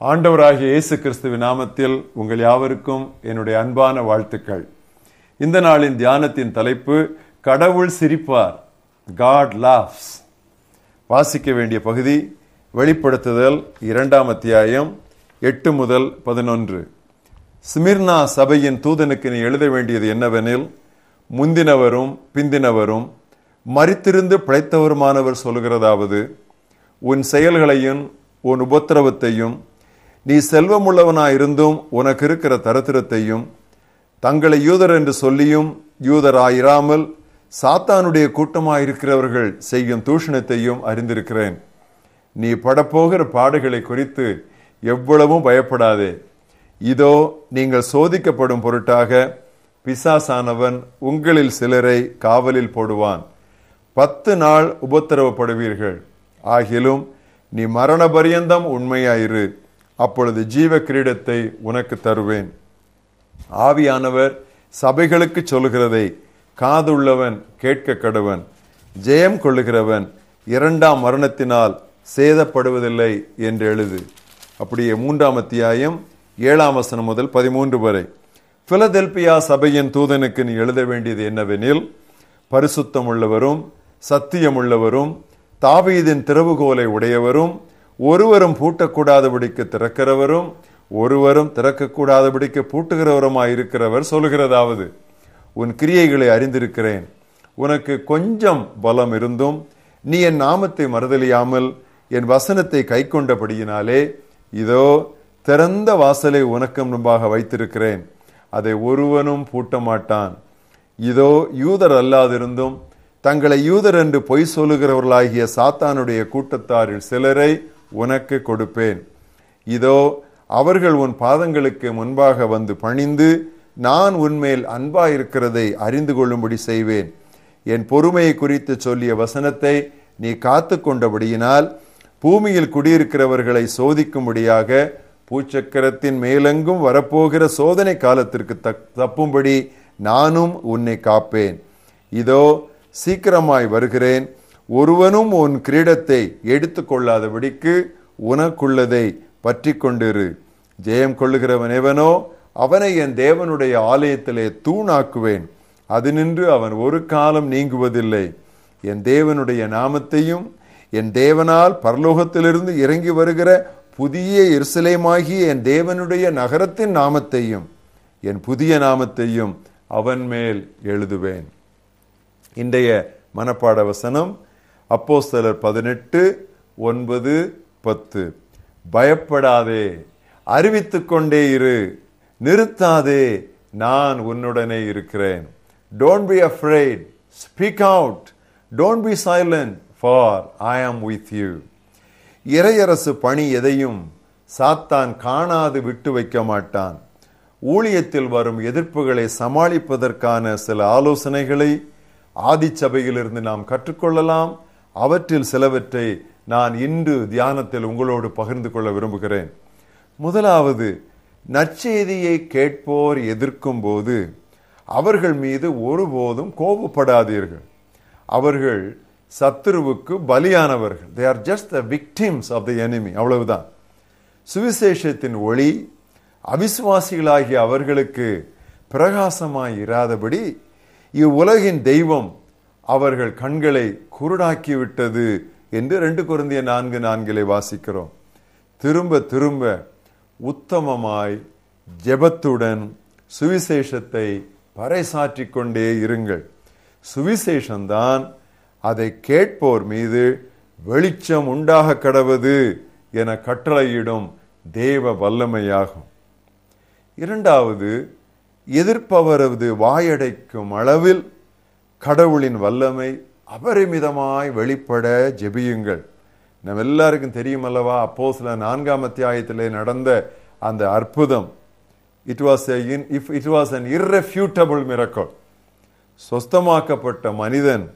ஆண்டவராகிய இயேசு கிறிஸ்துவின் நாமத்தில் உங்கள் யாவருக்கும் என்னுடைய அன்பான வாழ்த்துக்கள். இந்த நாளின் தியானத்தின் தலைப்பு கடவுள் சிரிப்பார். காட் லாஃப்ஸ் வாசிக்க வேண்டிய பகுதி வெளிப்படுத்துதல் இரண்டாம் அத்தியாயம் எட்டு முதல் பதினொன்று. ஸ்மிர்னா சபையின் தூதனுக்கு நீ எழுத வேண்டியது என்னவெனில் முந்தினவரும் பிந்தினவரும் மறித்திருந்து பிழைத்தவருமானவர் சொல்கிறதாவது உன் செயல்களையும் உன் உபத்திரவத்தையும் நீ செல்வமுள்ளவனாயிருந்தும் உனக்கு இருக்கிற தரித்திரத்தையும் தங்களை யூதர் என்று சொல்லியும் யூதராயிராமல் சாத்தானுடைய கூட்டமாயிருக்கிறவர்கள் செய்யும் தூஷணத்தையும் அறிந்திருக்கிறேன். நீ படப்போகிற பாடுகளை குறித்து எவ்வளவும் பயப்படாதே. இதோ நீங்கள் சோதிக்கப்படும் பொருட்டாக பிசாசானவன் உங்களில் சிலரை காவலில் போடுவான். பத்து நாள் உபத்திரவப்படுவீர்கள். ஆகிலும் நீ மரண பரியந்தம் உண்மையாயிரு. அப்பொழுது ஜீவ கிரீடத்தை உனக்கு தருவேன். ஆவியானவர் சபைகளுக்கு சொல்கிறதை காதுள்ளவன் கேட்க கடவன் ஜெயம் கொள்ளுகிறவன் இரண்டாம் மரணத்தினால் சேதப்படுவதில்லை என்று எழுது. அப்படியே மூன்றாம் அத்தியாயம் ஏழாம் வசனம் முதல் பதிமூன்று வரை. பிலதெல்பியா சபையின் தூதனுக்கு நீ எழுத வேண்டியது என்னவெனில் பரிசுத்தம் உள்ளவரும் சத்தியமுள்ளவரும் தாவீதின் திறவுகோலை உடையவரும் ஒருவரும் பூட்டக்கூடாதபடிக்கு திறக்கிறவரும் ஒருவரும் திறக்கக்கூடாதபடிக்கு பூட்டுகிறவருமாய் இருக்கிறவர் சொல்கிறதாவது உன் கிரியைகளை அறிந்திருக்கிறேன். உனக்கு கொஞ்சம் பலம் இருந்தும் நீ என் நாமத்தை மறுதலியாமல் என் வசனத்தை கை கொண்டபடியினாலே இதோ திறந்த வாசலை உனக்கு முன்பாக வைத்திருக்கிறேன். அதை ஒருவனும் பூட்ட மாட்டான் இதோ யூதர் அல்லாதிருந்தும் தங்களை யூதர் என்று பொய் சொல்லுகிறவர்களாகிய சாத்தானுடைய கூட்டத்தாரில் சிலரை உனக்கு கொடுப்பேன். இதோ அவர்கள் உன் பாதங்களுக்கு முன்பாக வந்து பணிந்து நான் உன்மேல் அன்பாயிருக்கிறதை அறிந்து கொள்ளும்படி செய்வேன். என் பொறுமையை குறித்து சொல்லிய வசனத்தை நீ காத்து கொண்டபடியினால் பூமியில் குடியிருக்கிறவர்களை சோதிக்கும்படியாக பூச்சக்கரத்தின் மேலெங்கும் வரப்போகிற சோதனை காலத்திற்கு தப்பும்படி நானும் உன்னை காப்பேன். இதோ சீக்கிரமாய் வருகிறேன். ஒருவனும் உன் கிரீடத்தை எடுத்துக்கொள்ளாதபடிக்கு உனக்குள்ளதை பற்றி கொண்டிரு ஜெயம் கொள்ளுகிறவன் எவனோ அவனை என் தேவனுடைய ஆலயத்திலே தூணாக்குவேன். அது நின்று அவன் ஒரு காலம் நீங்குவதில்லை. என் தேவனுடைய நாமத்தையும் என் தேவனால் பரலோகத்திலிருந்து இறங்கி வருகிற புதிய எருசலேமாகிய என் தேவனுடைய நகரத்தின் நாமத்தையும் என் புதிய நாமத்தையும் அவன் மேல் எழுதுவேன். இன்றைய மனப்பாட வசனம் அப்போஸ்தலர் பதினெட்டு ஒன்பது பத்து. பயப்படாதே அறிவித்துக்கொண்டே இரு. நிறுத்தாதே நான் உன்னுடனே இருக்கிறேன். Don't be afraid speak out don't be silent for I am with you இறையரசு பணி எதையும் சாத்தான் காணாது விட்டு வைக்க மாட்டான். ஊழியத்தில் வரும் எதிர்ப்புகளை சமாளிப்பதற்கான சில ஆலோசனைகளை ஆதிச்சபையிலிருந்து நாம் கற்றுக்கொள்ளலாம். அவற்றில் சிலவற்றை நான் இன்று தியானத்தில் உங்களோடு பகிர்ந்து கொள்ள விரும்புகிறேன். முதலாவது நற்செய்தியை கேட்போர் எதிர்க்கும் போது அவர்கள் மீது ஒருபோதும் கோபப்படாதீர்கள். அவர்கள் சத்துருவுக்கு பலியானவர்கள். They are just the victims of the enemy அவ்வளவுதான். சுவிசேஷத்தின் ஒளி அவிசுவாசிகளாகிய அவர்களுக்கு பிரகாசமாய் இராதபடி இவ்வுலகின் தெய்வம் அவர்கள் கண்களை குருடாக்கிவிட்டது என்று ரெண்டு குருந்திய நான்கு நான்கிலே வாசிக்கிறோம். திரும்ப திரும்ப உத்தமமாய் ஜெபத்துடன் சுவிசேஷத்தை பறைசாற்றிக் கொண்டே இருங்கள். சுவிசேஷந்தான் அதை கேட்போர் மீது வெளிச்சம் உண்டாக கடவது என கட்டளையிடும் தேவ வல்லமையாகும். இரண்டாவது எதிர்ப்பவரது வாயடைக்கும் அளவில் கடவுளின் வல்லமை அபரிமிதமாய் வெளிப்பட ஜெபியுங்கள். நம்ம எல்லாருக்கும் தெரியும் அல்லவா அப்போ சில நான்காம் அத்தியாயத்திலே நடந்த அந்த அற்புதம். It was if it was an irrefutable miracle சொஸ்தமாக்கப்பட்ட மனிதன்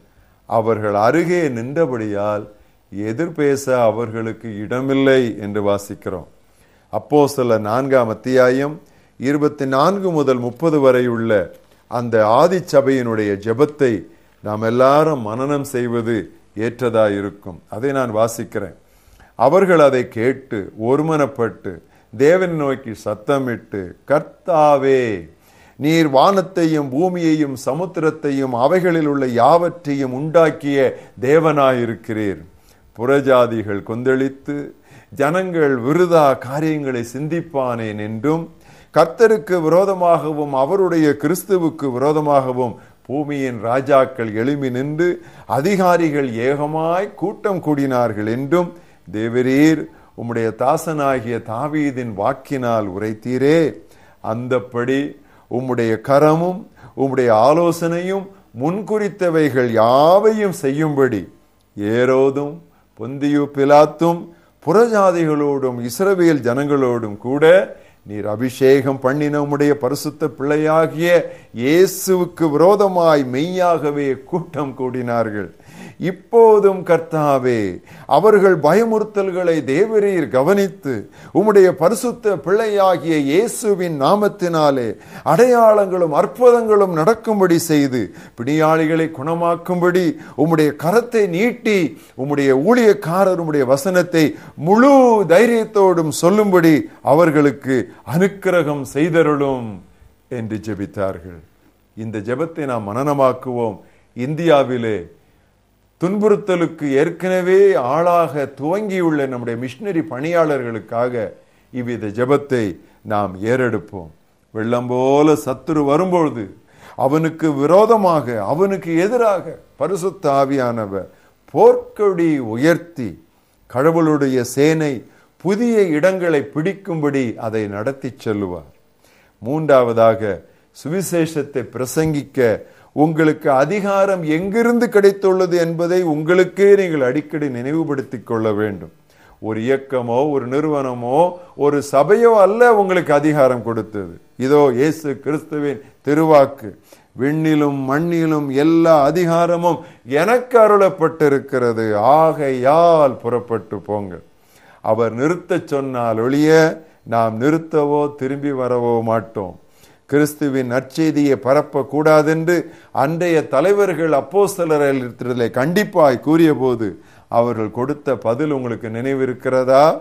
அவர்கள் அருகே நின்றபடியால் எதிர்பேச அவர்களுக்கு இடமில்லை என்று வாசிக்கிறோம். அப்போ சில நான்காம் அத்தியாயம் இருபத்தி நான்கு முதல் முப்பது வரை உள்ள அந்த ஆதிச்சபையினுடைய ஜெபத்தை நாம் எல்லாரும் மனனம் செய்வது ஏற்றதா இருக்கும் அதை நான் வாசிக்கிறேன். அவர்கள் அதை கேட்டு ஒருமனப்பட்டு தேவன் நோக்கி சத்தமிட்டு கர்த்தாவே நீர் வானத்தையும் பூமியையும் சமுத்திரத்தையும் அவைகளில் உள்ள யாவற்றையும் உண்டாக்கிய தேவனாயிருக்கிறீர். புறஜாதிகள் கொந்தளித்து ஜனங்கள் விருதா காரியங்களை சிந்திப்பானேன் என்றும் கர்த்தருக்கு விரோதமாகவும் அவருடைய கிறிஸ்துவுக்கு விரோதமாகவும் பூமியின் ராஜாக்கள் எழுமி நின்று அதிகாரிகள் ஏகமாய் கூட்டம் கூடினார்கள் என்றும் தேவரீர் உம்முடைய தாசனாகிய தாவீதின் வாக்கினால் உரைத்தீரே. அந்தப்படி உம்முடைய கரமும் உம்முடைய ஆலோசனையும் முன்குறித்தவைகள் யாவையும் செய்யும்படி ஏரோதும் பொந்தியு பிலாத்தும் புறஜாதிகளோடும் இஸ்ரவேல் ஜனங்களோடும் கூட நீர் அபிஷேகம் பண்ணின உடைய பரிசுத்த பிள்ளையாகிய இயேசுவுக்கு விரோதமாய் மெய்யாகவே கூட்டம் கூடினார்கள். இப்போதும் கர்த்தாவே அவர்கள் பயமுறுத்தல்களை தேவரீர் கவனித்து உம்முடைய பரிசுத்த பிள்ளையாகிய இயேசுவின் நாமத்தினாலே அடையாளங்களும் அற்புதங்களும் நடக்கும்படி செய்து பிணியாளிகளை குணமாக்கும்படி உம்முடைய கரத்தை நீட்டி உம்முடைய ஊழியக்காரர் உம்முடைய வசனத்தை முழு தைரியத்தோடும் சொல்லும்படி அவர்களுக்கு அனுக்கிரகம் செய்தருளும் என்று ஜெபித்தார்கள். இந்த ஜெபத்தை நாம் மனனமாக்குவோம் இந்தியாவிலே துன்புறுத்தலுக்கு ஏற்கனவே ஆளாக துவங்கியுள்ள நம்முடைய மிஷினரி பணியாளர்களுக்காக இவ்வித ஜெபத்தை நாம் ஏறெடுப்போம். வெள்ளம் போல சத்துரு வரும்பொழுது அவனுக்கு விரோதமாக அவனுக்கு எதிராக பரிசுத்த ஆவியானவர் போர்க்கொடி உயர்த்தி கடவுளுடைய சேனை புதிய இடங்களை பிடிக்கும்படி அதை நடத்தி செல்லுவார். மூன்றாவதாக சுவிசேஷத்தை பிரசங்கிக்க உங்களுக்கு அதிகாரம் எங்கிருந்து கிடைத்துள்ளது என்பதை உங்களுக்கே நீங்கள் அடிக்கடி நினைவுபடுத்திக் கொள்ள வேண்டும். ஒரு இயக்கமோ ஒரு நிறுவனமோ ஒரு சபையோ அல்ல உங்களுக்கு அதிகாரம் கொடுத்தது. இதோ இயேசு கிறிஸ்துவின் திருவாக்கு. விண்ணிலும் மண்ணிலும் எல்லா அதிகாரமும் எனக்கு அருளப்பட்டிருக்கிறது. ஆகையால் புறப்பட்டு போங்கள். அவர் நிறுத்தச் சொன்னால் ஒழிய நாம் நிறுத்தவோ திரும்பி வரவோ மாட்டோம். கிறிஸ்துவின் நற்செய்தியை பரப்பக்கூடாதென்று அன்றைய தலைவர்கள் அப்போஸ்தலரிடத்திலே கண்டிப்பாய் கூறிய அவர்கள் கொடுத்த பதில் உங்களுக்கு நினைவிருக்கிறதா?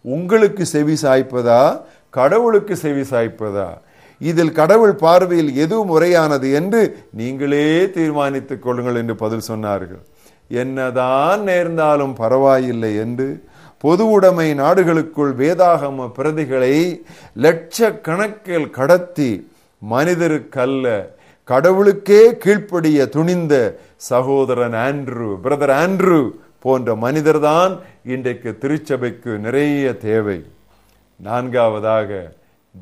உங்களுக்கு செவி சாய்ப்பதா? கடவுளுக்கு செவி சாய்ப்பதா? இதில் கடவுள் பார்வையில் எது முறையானது என்று நீங்களே தீர்மானித்துக் கொள்ளுங்கள் என்று பதில் சொன்னார்கள். என்னதான் நேர்ந்தாலும் பரவாயில்லை என்று பொது உடைமை நாடுகளுக்குள் வேதாகம பிரதிகளை லட்சக்கணக்கில் கடத்தி மனிதருக்கல்ல கடவுளுக்கே கீழ்ப்படிய துணிந்த சகோதரன் ஆண்ட்ரூ பிரதர் ஆண்ட்ரூ போன்ற மனிதர்தான் இன்றைக்கு திருச்சபைக்கு நிறைய தேவை. நான்காவதாக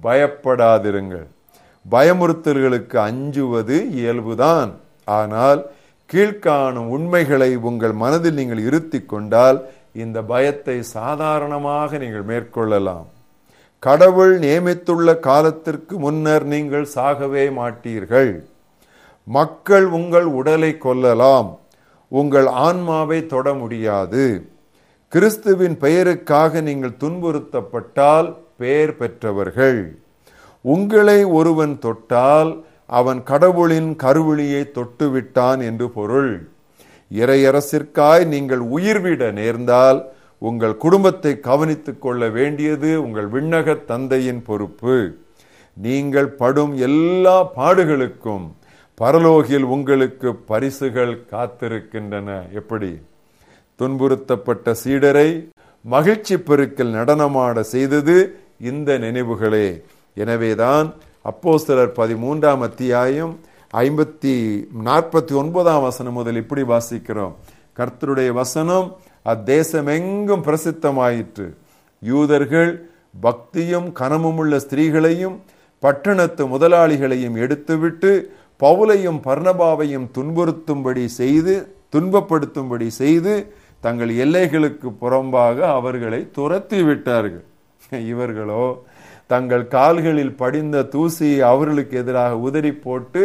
பயப்படாதிருங்கள். பயமுறுத்தல்களுக்கு அஞ்சுவது இயல்புதான். ஆனால் கீழ்காணும் உண்மைகளை உங்கள் மனதில் நீங்கள் இருத்தி கொண்டால் இந்த பயத்தை சாதாரணமாக நீங்கள் மேற்கொள்ளலாம். கடவுள் நியமித்துள்ள காலத்திற்கு முன்னர் நீங்கள் சாகவே மாட்டீர்கள். மக்கள் உங்கள் உடலை கொல்லலாம். உங்கள் ஆன்மாவை தொட முடியாது. கிறிஸ்துவின் பெயருக்காக நீங்கள் துன்புறுத்தப்பட்டால் பெயர் பெற்றவர்கள். உங்களை ஒருவன் தொட்டால் அவன் கடவுளின் கருவிழியை தொட்டுவிட்டான் என்று பொருள். இறையரசிற்காய் நீங்கள் உயிர்விட நேர்ந்தால் உங்கள் குடும்பத்தை கவனித்துக் கொள்ள வேண்டியது உங்கள் விண்ணக தந்தையின் பொறுப்பு. நீங்கள் படும் எல்லா பாடுகளுக்கும் பரலோகில் உங்களுக்கு பரிசுகள் காத்திருக்கின்றன. எப்படி? துன்புறுத்தப்பட்ட சீடரை மகிழ்ச்சி பெருக்கில் நடனமாட செய்தது இந்த நினைவுகளே. எனவேதான் அப்போஸ்தலர் பதிமூன்றாம் அத்தியாயம் ஐம்பத்தி நாற்பத்தி ஒன்பதாம் வசனம் முதல் இப்படி வாசிக்கிறோம். கர்த்தருடைய வசனம் அத்தேசம் எங்கும் பிரசித்தமாயிற்று. யூதர்கள் பக்தியும் கனமுமுள்ள ஸ்திரீகளையும் பட்டணத்து முதலாளிகளையும் எடுத்துவிட்டு பவுலையும் பர்ணபாவையும் துன்புறுத்தும்படி செய்து துன்பப்படுத்தும்படி செய்து தங்கள் எல்லைகளுக்கு புறம்பாக அவர்களை துரத்தி விட்டார்கள். இவர்களோ தங்கள் கால்களில் படிந்த தூசியை அவர்களுக்கு எதிராக உதறி போட்டு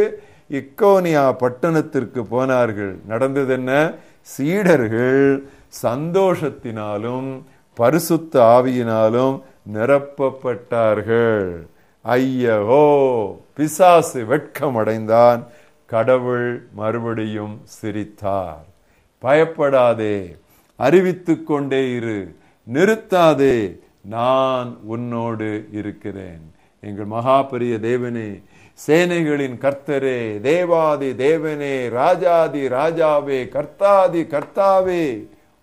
இக்கோனியா பட்டணத்திற்கு போனார்கள். நடந்தது என்ன சீடர்கள் சந்தோஷத்தினாலும் பரிசுத்த ஆவியினாலும் நிரப்பப்பட்டார்கள். ஐயோ பிசாசு வெட்கம் அடைந்தான் கடவுள் மறுபடியும் சிரித்தார். பயப்படாதே அறிவித்து கொண்டே இரு. நிறுத்தாதே நான் உன்னோடு இருக்கிறேன். எங்கள் மகாபெரிய தேவனே சேனைகளின் கர்த்தரே தேவாதி தேவனே ராஜாதி ராஜாவே கர்த்தாதி கர்த்தாவே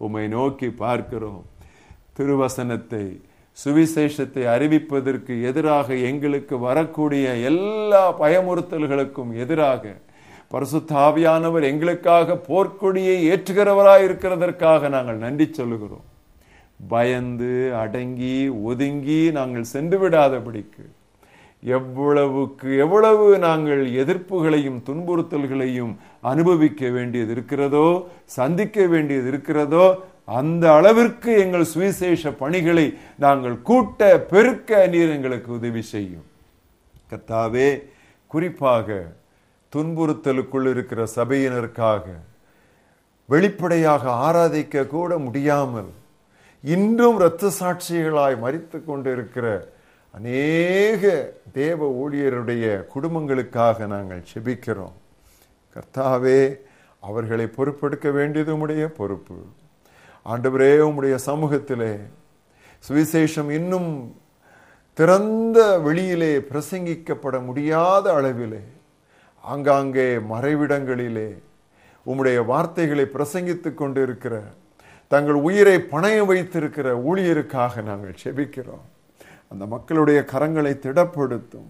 உம்மை நோக்கி பார்க்கிறோம். திருவசனத்தை சுவிசேஷத்தை அறிவிப்பதற்கு எதிராக எங்களுக்கு வரக்கூடிய எல்லா பயமுறுத்தல்களுக்கும் எதிராக பரிசுத்தாவியானவர் எங்களுக்காக போர்க்கொடியை ஏற்றுகிறவராய் இருக்கிறதற்காக நாங்கள் நன்றி சொல்லுகிறோம். பயந்து அடங்கி ஒதுங்கி நாங்கள் சென்று விடாதபடிக்கு எவ்வளவுக்கு எவ்வளவு நாங்கள் எதிர்ப்புகளையும் துன்புறுத்தல்களையும் அனுபவிக்க வேண்டியது இருக்கிறதோ சந்திக்க வேண்டியது இருக்கிறதோ அந்த அளவிற்கு எங்கள் சுவிசேஷ பணிகளை நாங்கள் கூட்ட பெருக்க நீர் எங்களுக்கு உதவி செய்யும். கத்தாவே குறிப்பாக துன்புறுத்தலுக்குள் இருக்கிற சபையினருக்காக வெளிப்படையாக ஆராதிக்க கூட முடியாமல் இன்றும் இரத்த சாட்சிகளாய் மறித்து கொண்டிருக்கிற அநேக தேவ ஊழியருடைய குடும்பங்களுக்காக நாங்கள் செபிக்கிறோம். கர்த்தாவே அவர்களை பொறுப்பெடுக்க வேண்டியது உடைய பொறுப்பு. ஆண்டவரே உம்முடைய சமூகத்திலே சுவிசேஷம் இன்னும் திறந்த வெளியிலே பிரசங்கிக்கப்பட முடியாத அளவிலே ஆங்காங்கே மறைவிடங்களிலே உம்முடைய வார்த்தைகளை பிரசங்கித்து கொண்டிருக்கிற தங்கள் உயிரை பணைய வைத்திருக்கிற ஊழியருக்காக நாங்கள் செபிக்கிறோம். அந்த மக்களுடைய கரங்களை திடப்படுத்தும்.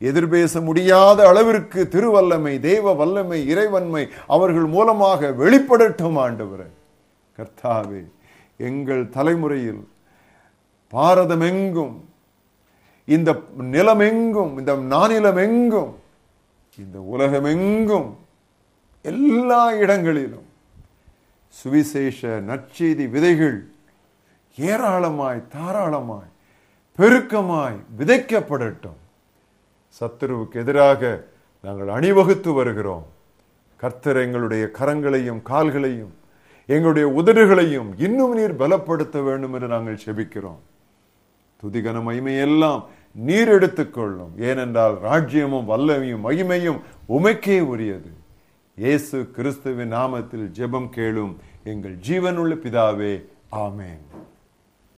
எதிர்பேச முடியாத அளவிற்கு திருவல்லமை தெய்வ வல்லமை இறைவன்மை அவர்கள் மூலமாக வெளிப்படட்டும் ஆண்டவரே. கர்த்தாவே எங்கள் தலைமுறையில் பாரதமெங்கும் இந்த நிலமெங்கும் இந்த நானிலமெங்கும் இந்த உலகமெங்கும் எல்லா இடங்களிலும் சுவிசேஷ நற்செய்தி விதைகள் ஏராளமாய் தாராளமாய் பெருக்கமாய் விதைக்கப்படட்டும். சத்துருவுக்கு எதிராக நாங்கள் அணிவகுத்து வருகிறோம். கர்த்தர் எங்களுடைய கரங்களையும் கால்களையும் எங்களுடைய உதடுகளையும் இன்னும் நீர் பலப்படுத்த வேண்டும் என்று நாங்கள் செபிக்கிறோம். துதிகன மகிமையெல்லாம் நீர் எடுத்துக்கொள்ளும். ஏனென்றால் ராஜ்யமும் வல்லமையும் மகிமையும் உமைக்கே உரியது. இயேசு கிறிஸ்துவின் நாமத்தில் ஜெபம் கேளும் எங்கள் ஜீவனுள்ள பிதாவே ஆமேன்.